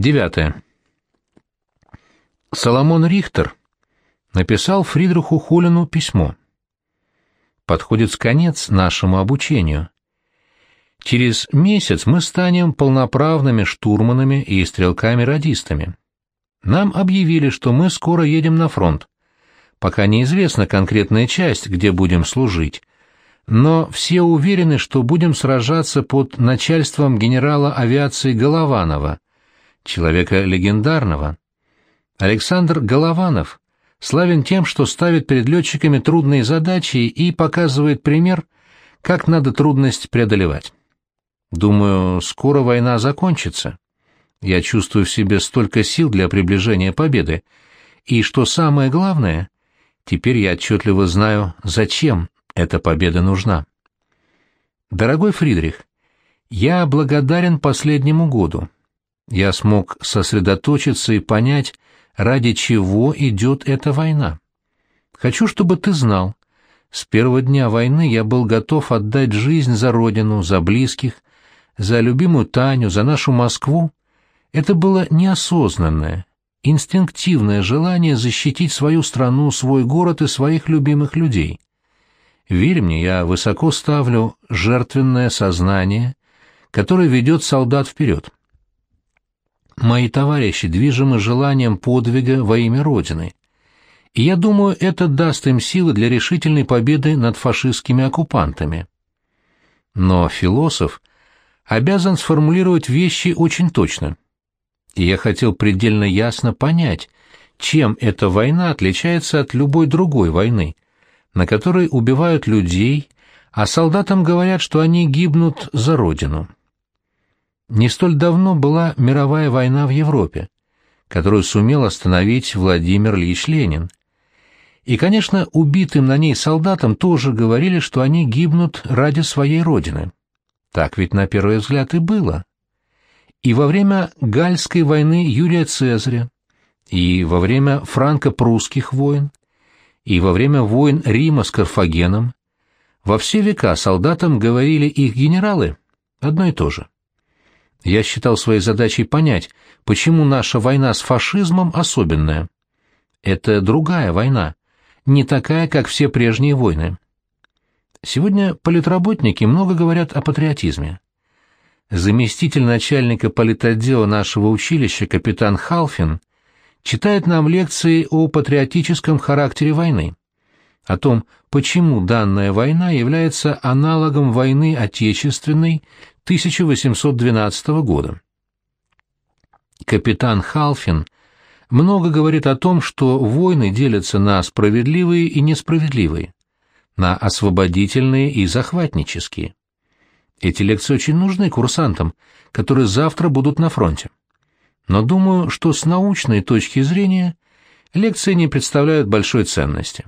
Девятое. Соломон Рихтер написал Фридриху Хулину письмо. Подходит конец нашему обучению. Через месяц мы станем полноправными штурманами и стрелками-радистами. Нам объявили, что мы скоро едем на фронт. Пока неизвестна конкретная часть, где будем служить, но все уверены, что будем сражаться под начальством генерала авиации Голованова, человека легендарного. Александр Голованов славен тем, что ставит перед летчиками трудные задачи и показывает пример, как надо трудность преодолевать. Думаю, скоро война закончится. Я чувствую в себе столько сил для приближения победы. И что самое главное, теперь я отчетливо знаю, зачем эта победа нужна. Дорогой Фридрих, я благодарен последнему году. Я смог сосредоточиться и понять, ради чего идет эта война. Хочу, чтобы ты знал, с первого дня войны я был готов отдать жизнь за родину, за близких, за любимую Таню, за нашу Москву, это было неосознанное, инстинктивное желание защитить свою страну, свой город и своих любимых людей. Верь мне, я высоко ставлю жертвенное сознание, которое ведет солдат вперед. Мои товарищи движимы желанием подвига во имя Родины, и я думаю, это даст им силы для решительной победы над фашистскими оккупантами. Но философ обязан сформулировать вещи очень точно. И я хотел предельно ясно понять, чем эта война отличается от любой другой войны, на которой убивают людей, а солдатам говорят, что они гибнут за родину. Не столь давно была мировая война в Европе, которую сумел остановить Владимир Ильич Ленин. И, конечно, убитым на ней солдатам тоже говорили, что они гибнут ради своей родины. Так ведь на первый взгляд и было. И во время Гальской войны Юрия Цезаря, и во время франко-прусских войн, и во время войн Рима с Карфагеном, во все века солдатам говорили их генералы одно и то же. Я считал своей задачей понять, почему наша война с фашизмом особенная. Это другая война, не такая, как все прежние войны. Сегодня политработники много говорят о патриотизме. Заместитель начальника политотдела нашего училища капитан Халфин читает нам лекции о патриотическом характере войны, о том, почему данная война является аналогом войны Отечественной 1812 года. Капитан Халфин много говорит о том, что войны делятся на справедливые и несправедливые на освободительные и захватнические. Эти лекции очень нужны курсантам, которые завтра будут на фронте. Но думаю, что с научной точки зрения лекции не представляют большой ценности.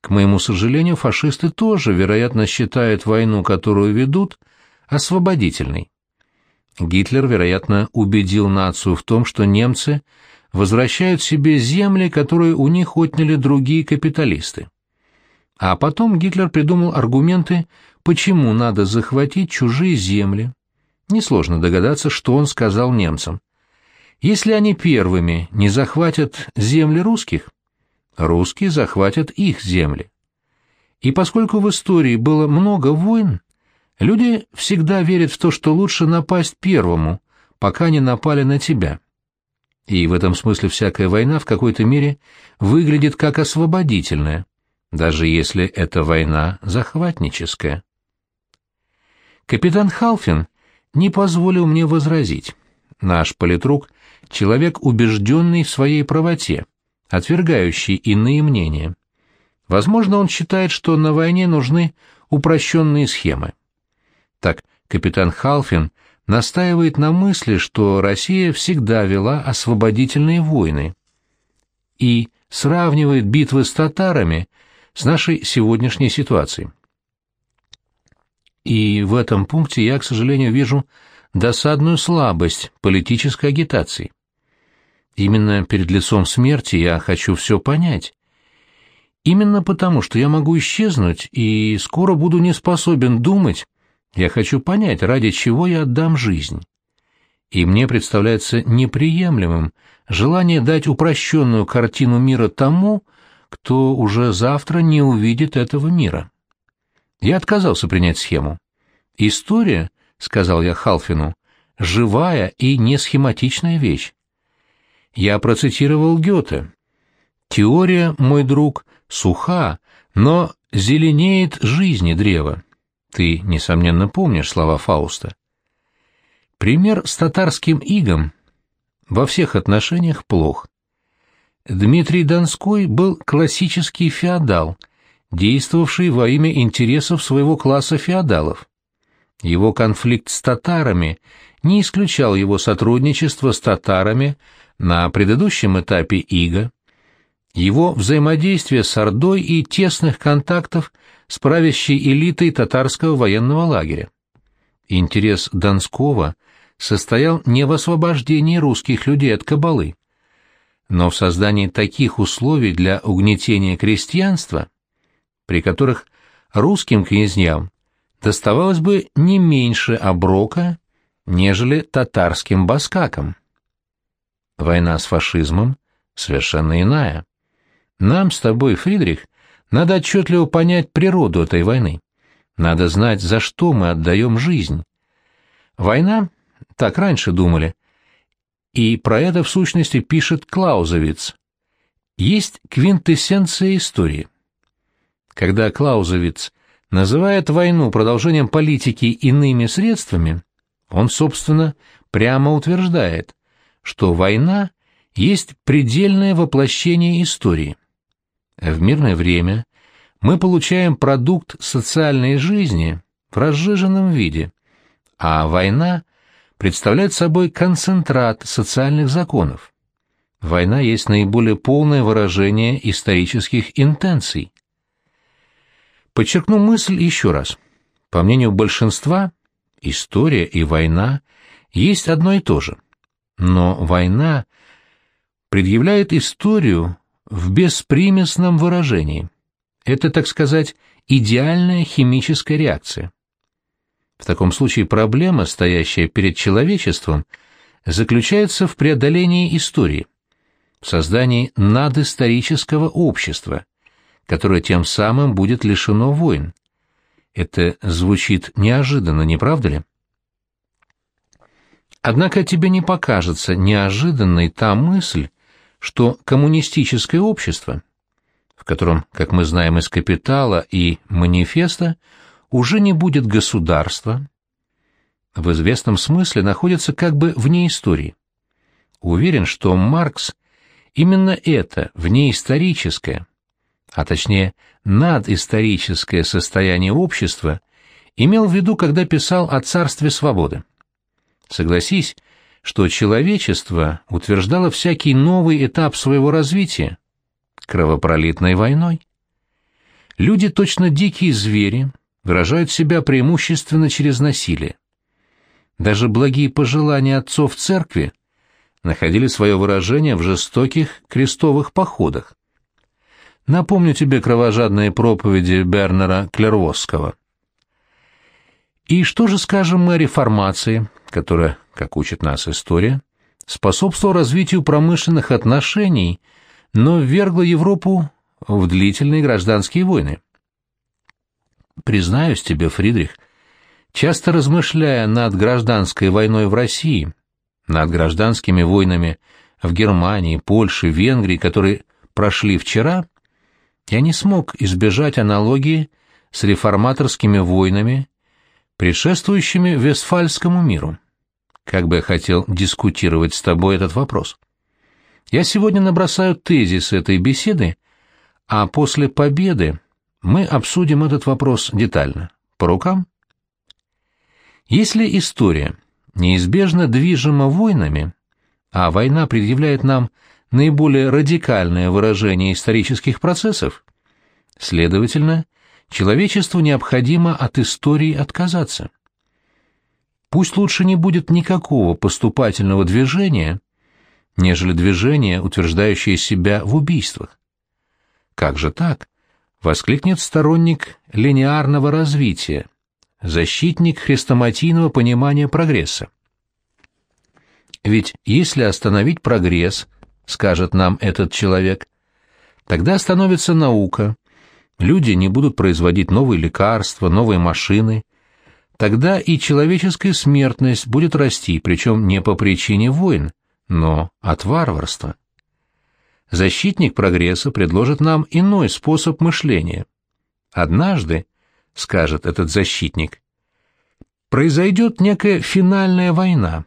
К моему сожалению, фашисты тоже, вероятно, считают войну, которую ведут, освободительной. Гитлер, вероятно, убедил нацию в том, что немцы возвращают себе земли, которые у них отняли другие капиталисты. А потом Гитлер придумал аргументы, почему надо захватить чужие земли. Несложно догадаться, что он сказал немцам. Если они первыми не захватят земли русских, русские захватят их земли. И поскольку в истории было много войн, люди всегда верят в то, что лучше напасть первому, пока не напали на тебя. И в этом смысле всякая война в какой-то мере выглядит как освободительная даже если это война захватническая. Капитан Халфин не позволил мне возразить. Наш политрук — человек, убежденный в своей правоте, отвергающий иные мнения. Возможно, он считает, что на войне нужны упрощенные схемы. Так, капитан Халфин настаивает на мысли, что Россия всегда вела освободительные войны и сравнивает битвы с татарами с нашей сегодняшней ситуацией. И в этом пункте я, к сожалению, вижу досадную слабость политической агитации. Именно перед лицом смерти я хочу все понять. Именно потому, что я могу исчезнуть и скоро буду не способен думать, я хочу понять, ради чего я отдам жизнь. и мне представляется неприемлемым желание дать упрощенную картину мира тому, кто уже завтра не увидит этого мира. Я отказался принять схему. История, — сказал я Халфину, — живая и не схематичная вещь. Я процитировал Гёте. Теория, мой друг, суха, но зеленеет жизни древо. Ты, несомненно, помнишь слова Фауста. Пример с татарским игом во всех отношениях плох. Дмитрий Донской был классический феодал, действовавший во имя интересов своего класса феодалов. Его конфликт с татарами не исключал его сотрудничество с татарами на предыдущем этапе ИГА, его взаимодействие с Ордой и тесных контактов с правящей элитой татарского военного лагеря. Интерес Донского состоял не в освобождении русских людей от кабалы, но в создании таких условий для угнетения крестьянства, при которых русским князьям доставалось бы не меньше оброка, нежели татарским баскакам. Война с фашизмом совершенно иная. Нам с тобой, Фридрих, надо отчетливо понять природу этой войны. Надо знать, за что мы отдаем жизнь. Война, так раньше думали, и про это в сущности пишет Клаузовиц, есть квинтэссенция истории. Когда Клаузовиц называет войну продолжением политики иными средствами, он, собственно, прямо утверждает, что война есть предельное воплощение истории. В мирное время мы получаем продукт социальной жизни в разжиженном виде, а война представляет собой концентрат социальных законов. Война есть наиболее полное выражение исторических интенций. Подчеркну мысль еще раз. По мнению большинства, история и война есть одно и то же. Но война предъявляет историю в беспримесном выражении. Это, так сказать, идеальная химическая реакция. В таком случае проблема, стоящая перед человечеством, заключается в преодолении истории, в создании надисторического общества, которое тем самым будет лишено войн. Это звучит неожиданно, не правда ли? Однако тебе не покажется неожиданной та мысль, что коммунистическое общество, в котором, как мы знаем из «Капитала» и «Манифеста», уже не будет государства, в известном смысле находится как бы вне истории. Уверен, что Маркс именно это, внеисторическое, а точнее надисторическое состояние общества, имел в виду, когда писал о царстве свободы. Согласись, что человечество утверждало всякий новый этап своего развития кровопролитной войной. Люди точно дикие звери, выражают себя преимущественно через насилие. Даже благие пожелания отцов церкви находили свое выражение в жестоких крестовых походах. Напомню тебе кровожадные проповеди Бернера Клервосского. И что же скажем мы о реформации, которая, как учит нас история, способствовала развитию промышленных отношений, но ввергла Европу в длительные гражданские войны? Признаюсь тебе, Фридрих, часто размышляя над гражданской войной в России, над гражданскими войнами в Германии, Польше, Венгрии, которые прошли вчера, я не смог избежать аналогии с реформаторскими войнами, предшествующими Вестфальскому миру. Как бы я хотел дискутировать с тобой этот вопрос. Я сегодня набросаю тезис этой беседы, а после победы мы обсудим этот вопрос детально. По рукам? Если история неизбежно движима войнами, а война предъявляет нам наиболее радикальное выражение исторических процессов, следовательно, человечеству необходимо от истории отказаться. Пусть лучше не будет никакого поступательного движения, нежели движение, утверждающее себя в убийствах. Как же так? воскликнет сторонник линеарного развития, защитник хрестоматийного понимания прогресса. Ведь если остановить прогресс, скажет нам этот человек, тогда остановится наука, люди не будут производить новые лекарства, новые машины, тогда и человеческая смертность будет расти, причем не по причине войн, но от варварства. Защитник прогресса предложит нам иной способ мышления. Однажды, скажет этот защитник, произойдет некая финальная война,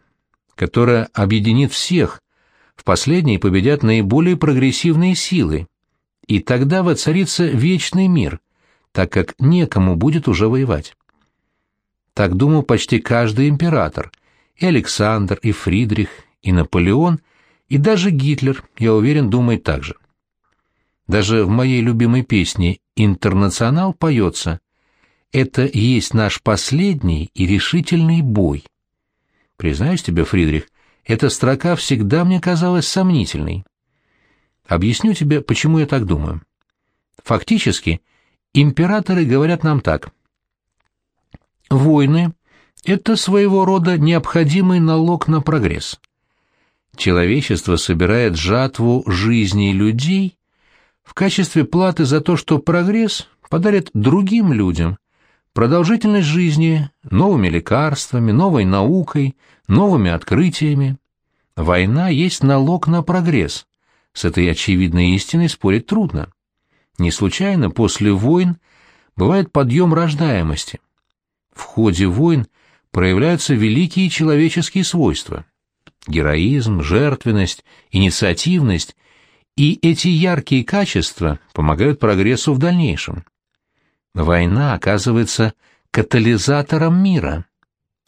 которая объединит всех, в последней победят наиболее прогрессивные силы, и тогда воцарится вечный мир, так как некому будет уже воевать. Так думал почти каждый император, и Александр, и Фридрих, и Наполеон, и даже Гитлер, я уверен, думает так же. Даже в моей любимой песне «Интернационал» поется «Это есть наш последний и решительный бой». Признаюсь тебе, Фридрих, эта строка всегда мне казалась сомнительной. Объясню тебе, почему я так думаю. Фактически, императоры говорят нам так. Войны — это своего рода необходимый налог на прогресс. Человечество собирает жатву жизней людей в качестве платы за то, что прогресс подарит другим людям продолжительность жизни новыми лекарствами, новой наукой, новыми открытиями. Война есть налог на прогресс. С этой очевидной истиной спорить трудно. Не случайно после войн бывает подъем рождаемости. В ходе войн проявляются великие человеческие свойства – героизм, жертвенность, инициативность, и эти яркие качества помогают прогрессу в дальнейшем. Война оказывается катализатором мира.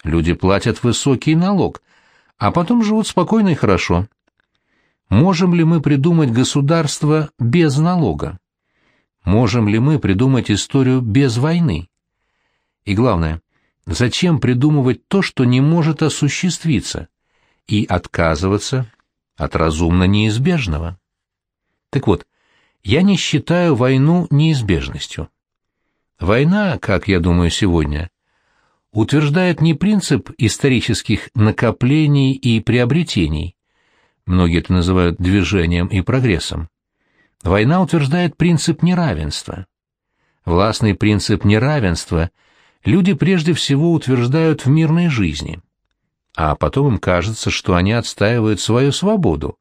Люди платят высокий налог, а потом живут спокойно и хорошо. Можем ли мы придумать государство без налога? Можем ли мы придумать историю без войны? И главное, зачем придумывать то, что не может осуществиться, и отказываться от разумно неизбежного? Так вот, я не считаю войну неизбежностью. Война, как я думаю сегодня, утверждает не принцип исторических накоплений и приобретений, многие это называют движением и прогрессом. Война утверждает принцип неравенства. Властный принцип неравенства люди прежде всего утверждают в мирной жизни, а потом им кажется, что они отстаивают свою свободу,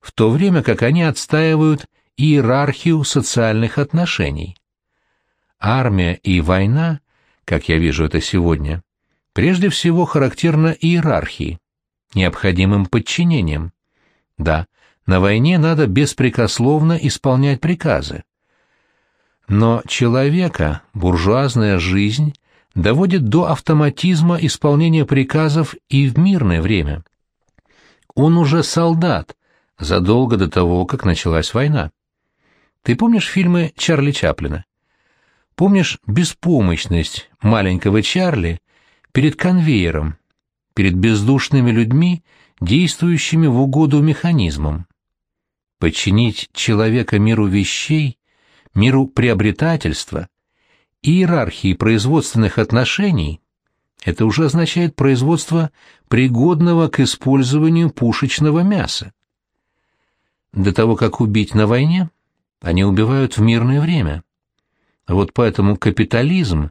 в то время как они отстаивают иерархию социальных отношений. Армия и война, как я вижу это сегодня, прежде всего характерна иерархии, необходимым подчинением. Да, на войне надо беспрекословно исполнять приказы. Но человека буржуазная жизнь доводит до автоматизма исполнения приказов и в мирное время. Он уже солдат, задолго до того, как началась война. Ты помнишь фильмы Чарли Чаплина? Помнишь беспомощность маленького Чарли перед конвейером, перед бездушными людьми, действующими в угоду механизмам? Подчинить человека миру вещей, миру приобретательства, иерархии производственных отношений – это уже означает производство пригодного к использованию пушечного мяса. До того, как убить на войне, они убивают в мирное время – вот поэтому капитализм,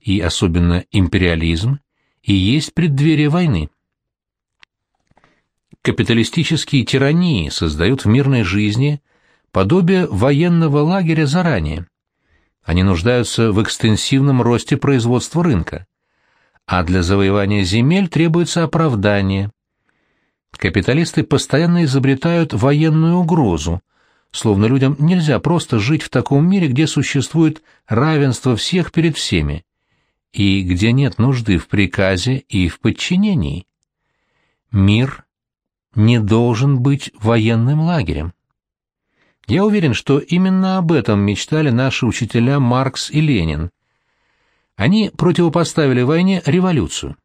и особенно империализм, и есть преддверие войны. Капиталистические тирании создают в мирной жизни подобие военного лагеря заранее. Они нуждаются в экстенсивном росте производства рынка, а для завоевания земель требуется оправдание. Капиталисты постоянно изобретают военную угрозу, словно людям нельзя просто жить в таком мире, где существует равенство всех перед всеми, и где нет нужды в приказе и в подчинении. Мир не должен быть военным лагерем. Я уверен, что именно об этом мечтали наши учителя Маркс и Ленин. Они противопоставили войне революцию.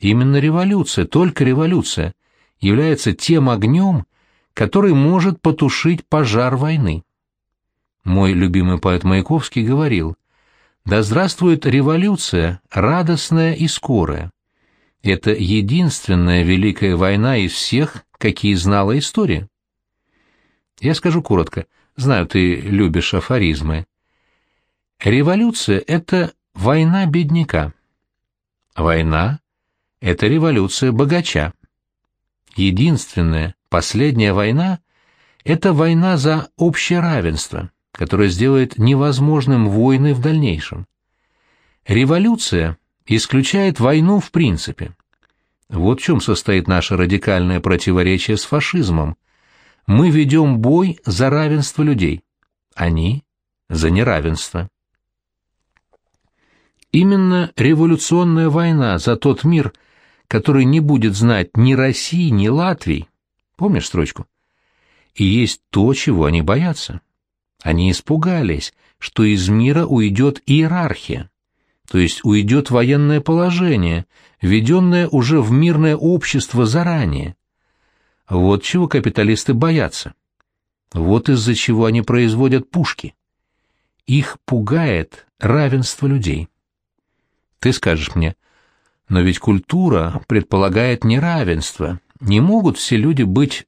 Именно революция, только революция, является тем огнем, который может потушить пожар войны. Мой любимый поэт Маяковский говорил, «Да здравствует революция, радостная и скорая. Это единственная великая война из всех, какие знала история. Я скажу коротко, знаю, ты любишь афоризмы. Революция — это война бедняка. Война — это революция богача. Единственная, последняя война — это война за общее равенство, которая сделает невозможным войны в дальнейшем. Революция исключает войну в принципе. Вот в чем состоит наше радикальное противоречие с фашизмом. Мы ведем бой за равенство людей, они — за неравенство. Именно революционная война за тот мир, который не будет знать ни России, ни Латвии, помнишь строчку? И есть то, чего они боятся. Они испугались, что из мира уйдет иерархия, то есть уйдет военное положение, введенное уже в мирное общество заранее. Вот чего капиталисты боятся. Вот из-за чего они производят пушки. Их пугает равенство людей. Ты скажешь мне, но ведь культура предполагает неравенство. Не могут все люди быть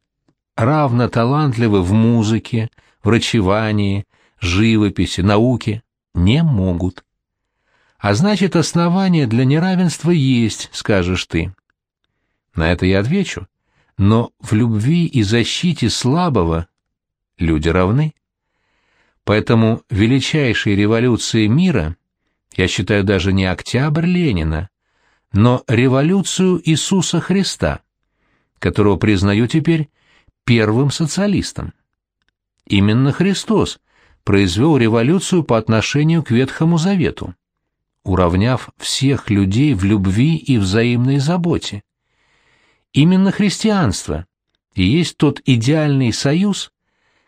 равно талантливы в музыке, врачевании, живописи, науке? Не могут. А значит, основания для неравенства есть, скажешь ты. На это я отвечу. Но в любви и защите слабого люди равны. Поэтому величайшей революцией мира я считаю даже не октябрь Ленина, но революцию Иисуса Христа, которого признаю теперь первым социалистом. Именно Христос произвел революцию по отношению к Ветхому Завету, уравняв всех людей в любви и взаимной заботе. Именно христианство и есть тот идеальный союз,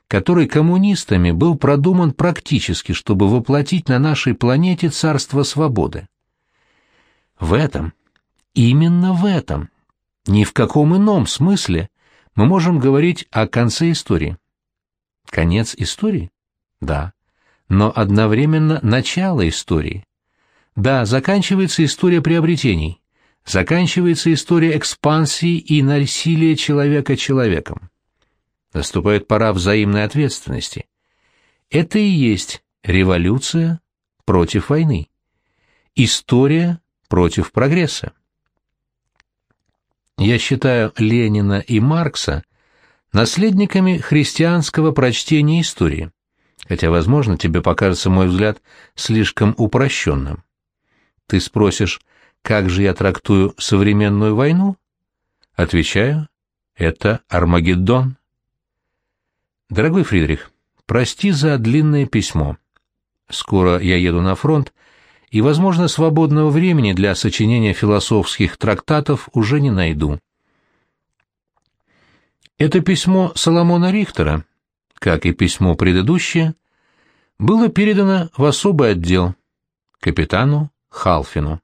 который коммунистами был продуман практически, чтобы воплотить на нашей планете царство свободы. В этом, именно в этом, ни в каком ином смысле мы можем говорить о конце истории. Конец истории? Да. Но одновременно начало истории. Да, заканчивается история приобретений, заканчивается история экспансии и насилия человека человеком. Наступает пора взаимной ответственности. Это и есть революция против войны. История против прогресса. Я считаю Ленина и Маркса наследниками христианского прочтения истории, хотя, возможно, тебе покажется мой взгляд слишком упрощенным. Ты спросишь, как же я трактую современную войну? Отвечаю, это Армагеддон. Дорогой Фридрих, прости за длинное письмо. Скоро я еду на фронт, и, возможно, свободного времени для сочинения философских трактатов уже не найду. Это письмо Соломона Рихтера, как и письмо предыдущее, было передано в особый отдел капитану Халфину.